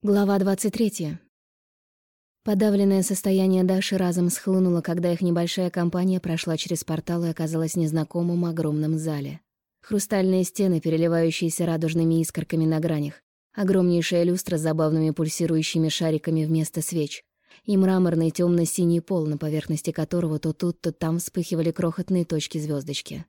Глава 23. Подавленное состояние Даши разом схлынуло, когда их небольшая компания прошла через портал и оказалась в незнакомом огромном зале. Хрустальные стены, переливающиеся радужными искорками на гранях, огромнейшая люстра с забавными пульсирующими шариками вместо свеч и мраморный темно синий пол, на поверхности которого то тут, то там вспыхивали крохотные точки звездочки.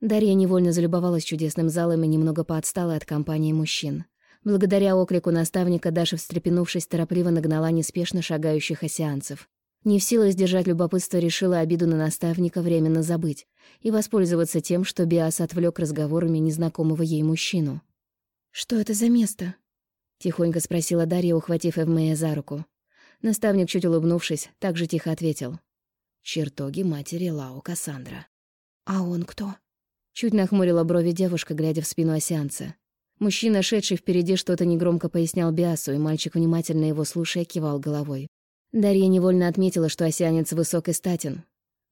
Дарья невольно залюбовалась чудесным залом и немного поотстала от компании мужчин. Благодаря оклику наставника Даша, встрепенувшись, торопливо нагнала неспешно шагающих осеанцев. Не в силах сдержать любопытство, решила обиду на наставника временно забыть и воспользоваться тем, что Биас отвлек разговорами незнакомого ей мужчину. «Что это за место?» — тихонько спросила Дарья, ухватив Эвмея за руку. Наставник, чуть улыбнувшись, также тихо ответил. «Чертоги матери Лао Кассандра». «А он кто?» Чуть нахмурила брови девушка, глядя в спину осянца. Мужчина, шедший впереди, что-то негромко пояснял Биасу, и мальчик, внимательно его слушая, кивал головой. Дарья невольно отметила, что осянец высок и статен.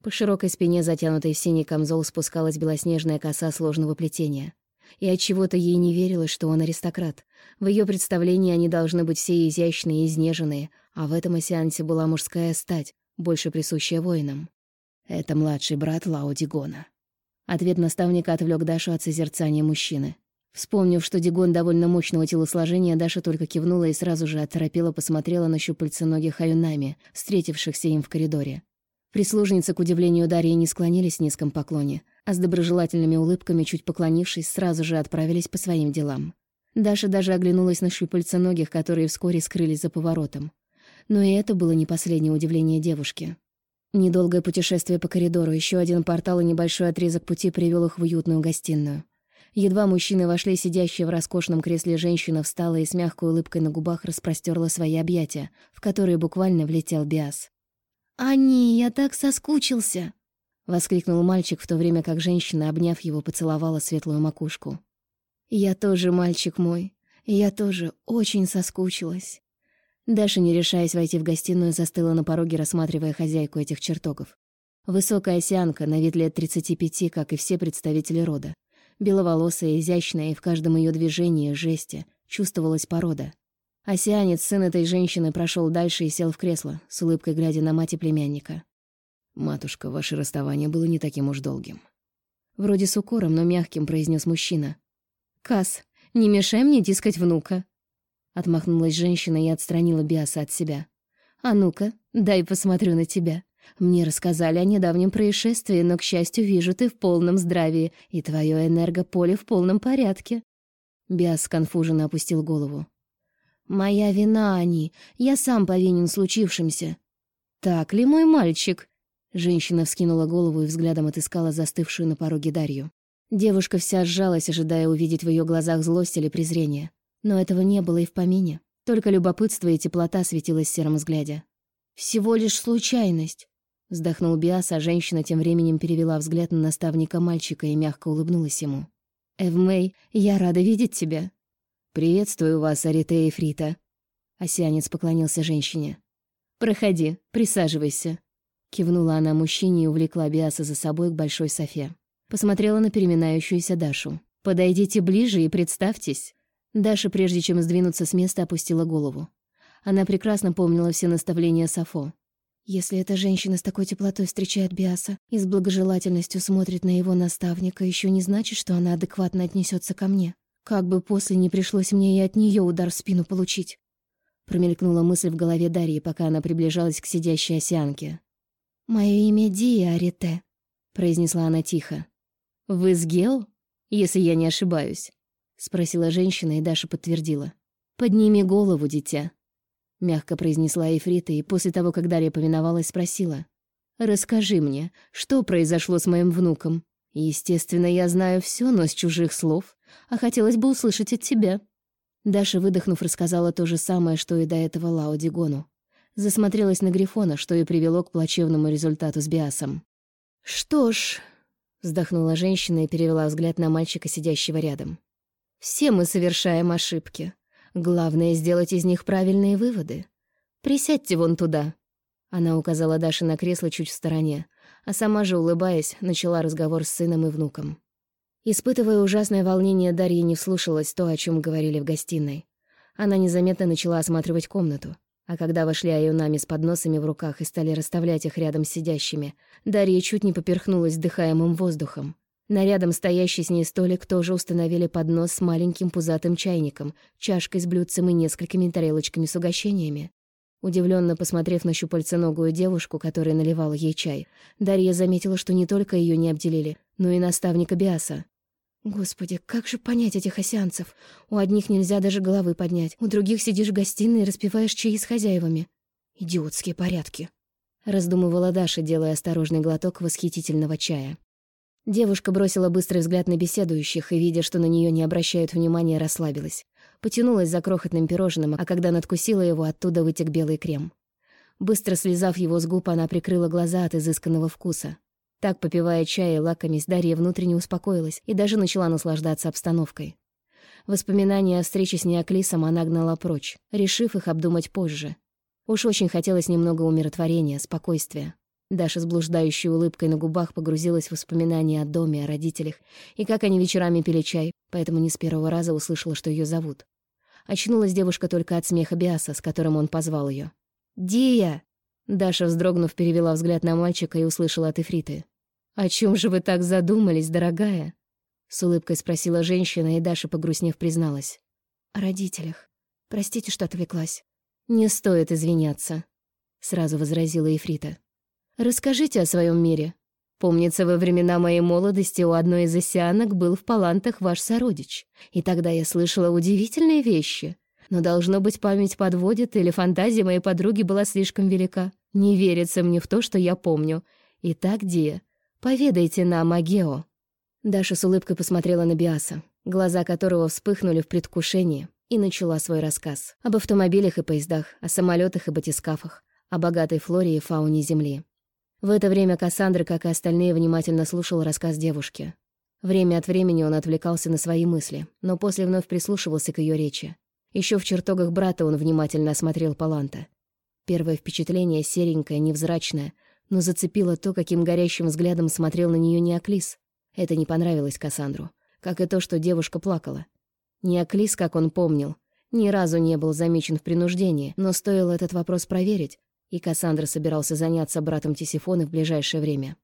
По широкой спине, затянутой в синий камзол, спускалась белоснежная коса сложного плетения. И от чего то ей не верилось, что он аристократ. В ее представлении они должны быть все изящные и изнеженные, а в этом осянце была мужская стать, больше присущая воинам. «Это младший брат Лао Дигона». Ответ наставника отвлек Дашу от созерцания мужчины. Вспомнив, что Дигон довольно мощного телосложения, Даша только кивнула и сразу же оторопела посмотрела на щупальца ноги Хаюнами, встретившихся им в коридоре. Прислужницы, к удивлению Дарьи, не склонились в низком поклоне, а с доброжелательными улыбками, чуть поклонившись, сразу же отправились по своим делам. Даша даже оглянулась на щупальца ногих, которые вскоре скрылись за поворотом. Но и это было не последнее удивление девушки. Недолгое путешествие по коридору, еще один портал и небольшой отрезок пути привел их в уютную гостиную. Едва мужчины вошли, сидящая в роскошном кресле женщина встала и с мягкой улыбкой на губах распростерла свои объятия, в которые буквально влетел Биас. «Ани, я так соскучился!» — воскликнул мальчик, в то время как женщина, обняв его, поцеловала светлую макушку. «Я тоже, мальчик мой, я тоже очень соскучилась». Даша, не решаясь войти в гостиную, застыла на пороге, рассматривая хозяйку этих чертогов. Высокая осянка, на вид лет 35, как и все представители рода. Беловолосая, изящная, и в каждом ее движении, жесте чувствовалась порода. Осянец, сын этой женщины, прошел дальше и сел в кресло, с улыбкой глядя на мать и племянника. «Матушка, ваше расставание было не таким уж долгим». Вроде с укором, но мягким произнес мужчина. «Кас, не мешай мне дискать внука». Отмахнулась женщина и отстранила Биаса от себя. «А ну-ка, дай посмотрю на тебя». Мне рассказали о недавнем происшествии, но, к счастью, вижу, ты в полном здравии, и твое энергополе в полном порядке». Биас сконфуженно опустил голову. «Моя вина, они. Я сам повинен случившимся». «Так ли, мой мальчик?» Женщина вскинула голову и взглядом отыскала застывшую на пороге Дарью. Девушка вся сжалась, ожидая увидеть в ее глазах злость или презрение. Но этого не было и в помине. Только любопытство и теплота светилось в сером взгляде. «Всего лишь случайность. Вздохнул Биас, а женщина тем временем перевела взгляд на наставника мальчика и мягко улыбнулась ему. «Эвмей, я рада видеть тебя». «Приветствую вас, Арите и Фрита». Осянец поклонился женщине. «Проходи, присаживайся». Кивнула она мужчине и увлекла Биаса за собой к большой софе. Посмотрела на переминающуюся Дашу. «Подойдите ближе и представьтесь». Даша, прежде чем сдвинуться с места, опустила голову. Она прекрасно помнила все наставления Сафо. Если эта женщина с такой теплотой встречает Биаса и с благожелательностью смотрит на его наставника, еще не значит, что она адекватно отнесется ко мне. Как бы после не пришлось мне и от нее удар в спину получить. Промелькнула мысль в голове Дарьи, пока она приближалась к сидящей осянке. «Мое имя Дия Арите», — произнесла она тихо. «Вы с Гео, если я не ошибаюсь?» — спросила женщина, и Даша подтвердила. «Подними голову, дитя. — мягко произнесла Эфрита, и после того, как Дарья повиновалась, спросила. «Расскажи мне, что произошло с моим внуком? Естественно, я знаю все, но с чужих слов, а хотелось бы услышать от тебя». Даша, выдохнув, рассказала то же самое, что и до этого Лао Дигону. Засмотрелась на Грифона, что и привело к плачевному результату с Биасом. «Что ж...» — вздохнула женщина и перевела взгляд на мальчика, сидящего рядом. «Все мы совершаем ошибки. Главное — сделать из них правильные выводы. Присядьте вон туда». Она указала Даше на кресло чуть в стороне, а сама же, улыбаясь, начала разговор с сыном и внуком. Испытывая ужасное волнение, Дарья не вслушалась то, о чем говорили в гостиной. Она незаметно начала осматривать комнату. А когда вошли Аюнами с подносами в руках и стали расставлять их рядом с сидящими, Дарья чуть не поперхнулась дыхаемым воздухом. На рядом стоящий с ней столик тоже установили поднос с маленьким пузатым чайником, чашкой с блюдцем и несколькими тарелочками с угощениями. Удивленно посмотрев на щупальценогую девушку, которая наливала ей чай, Дарья заметила, что не только ее не обделили, но и наставника Биаса. Господи, как же понять этих осянцев? У одних нельзя даже головы поднять, у других сидишь в гостиной и распиваешь чаи с хозяевами. Идиотские порядки. Раздумывала Даша, делая осторожный глоток восхитительного чая. Девушка бросила быстрый взгляд на беседующих и, видя, что на нее не обращают внимания, расслабилась. Потянулась за крохотным пирожным, а когда надкусила его, оттуда вытек белый крем. Быстро слезав его с губ, она прикрыла глаза от изысканного вкуса. Так, попивая чай и лакомясь, Дарья внутренне успокоилась и даже начала наслаждаться обстановкой. Воспоминания о встрече с Неоклисом она гнала прочь, решив их обдумать позже. Уж очень хотелось немного умиротворения, спокойствия. Даша с блуждающей улыбкой на губах погрузилась в воспоминания о доме, о родителях и как они вечерами пили чай, поэтому не с первого раза услышала, что ее зовут. Очнулась девушка только от смеха Биаса, с которым он позвал ее. «Дия!» Даша, вздрогнув, перевела взгляд на мальчика и услышала от Эфриты. «О чем же вы так задумались, дорогая?» С улыбкой спросила женщина, и Даша, погрустнев, призналась. «О родителях. Простите, что отвлеклась». «Не стоит извиняться», — сразу возразила Эфрита. «Расскажите о своем мире. Помнится, во времена моей молодости у одной из осянок был в палантах ваш сородич, и тогда я слышала удивительные вещи. Но, должно быть, память подводит, или фантазия моей подруги была слишком велика. Не верится мне в то, что я помню. Итак, Дия, поведайте нам о Гео». Даша с улыбкой посмотрела на Биаса, глаза которого вспыхнули в предвкушении, и начала свой рассказ. Об автомобилях и поездах, о самолетах и батискафах, о богатой флоре и фауне Земли. В это время Кассандра, как и остальные, внимательно слушал рассказ девушки. Время от времени он отвлекался на свои мысли, но после вновь прислушивался к ее речи. Еще в чертогах брата он внимательно осмотрел Паланта. Первое впечатление серенькое, невзрачное, но зацепило то, каким горящим взглядом смотрел на нее Неоклис. Это не понравилось Кассандру, как и то, что девушка плакала. Неоклис, как он помнил, ни разу не был замечен в принуждении, но стоило этот вопрос проверить, и Кассандра собирался заняться братом Тисифоны в ближайшее время.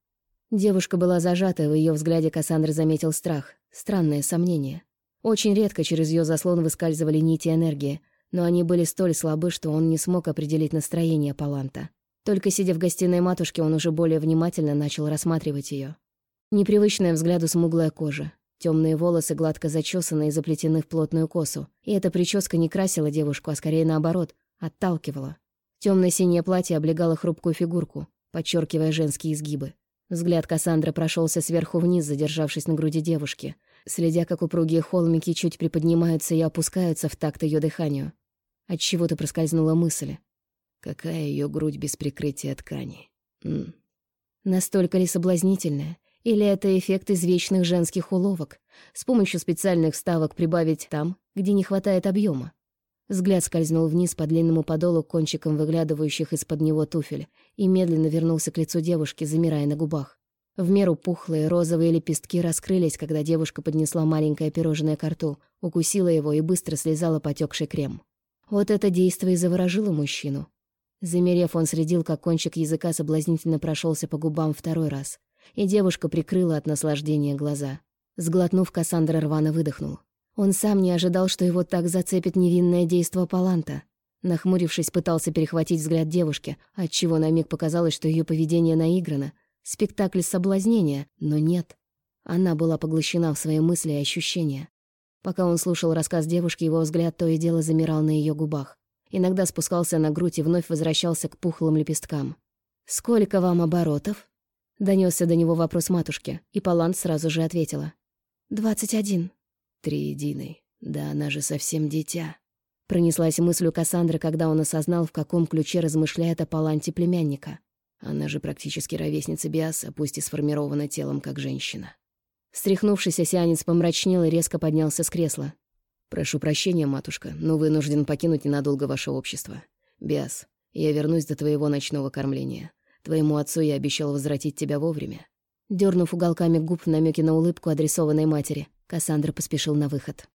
Девушка была зажата, в ее взгляде Кассандра заметил страх, странное сомнение. Очень редко через ее заслон выскальзывали нити энергии, но они были столь слабы, что он не смог определить настроение Паланта. Только сидя в гостиной матушки, он уже более внимательно начал рассматривать ее. Непривычная взгляду смуглая кожа, темные волосы гладко зачесаны и заплетены в плотную косу. И эта прическа не красила девушку, а скорее наоборот, отталкивала. Темно-синее платье облегало хрупкую фигурку, подчеркивая женские изгибы. Взгляд Кассандры прошелся сверху вниз, задержавшись на груди девушки, следя, как упругие холмики чуть приподнимаются и опускаются в такт ее дыханию. От чего то проскользнула мысль. Какая ее грудь без прикрытия ткани. М. Настолько ли соблазнительная? Или это эффект извечных женских уловок? С помощью специальных вставок прибавить там, где не хватает объема. Взгляд скользнул вниз по длинному подолу кончиком выглядывающих из-под него туфель и медленно вернулся к лицу девушки, замирая на губах. В меру пухлые розовые лепестки раскрылись, когда девушка поднесла маленькое пирожное к рту, укусила его и быстро слезала потекший крем. Вот это действие и заворожило мужчину. Замерев, он следил, как кончик языка соблазнительно прошелся по губам второй раз, и девушка прикрыла от наслаждения глаза. Сглотнув, Кассандра рвано выдохнул. Он сам не ожидал, что его так зацепит невинное действо Паланта. Нахмурившись, пытался перехватить взгляд девушки, отчего на миг показалось, что ее поведение наиграно, спектакль соблазнения, но нет. Она была поглощена в свои мысли и ощущения. Пока он слушал рассказ девушки, его взгляд то и дело замирал на ее губах. Иногда спускался на грудь и вновь возвращался к пухлым лепесткам. «Сколько вам оборотов?» Донесся до него вопрос матушки, и Палант сразу же ответила. «Двадцать один». «Триединый. Да она же совсем дитя». Пронеслась мысль у Кассандры, когда он осознал, в каком ключе размышляет о Паланте племянника. Она же практически ровесница Биаса, пусть и сформирована телом как женщина. Стряхнувшись, осянец помрачнел и резко поднялся с кресла. «Прошу прощения, матушка, но вынужден покинуть ненадолго ваше общество. Биас, я вернусь до твоего ночного кормления. Твоему отцу я обещал возвратить тебя вовремя». Дернув уголками губ в намеке на улыбку, адресованной матери, Кассандра поспешил на выход.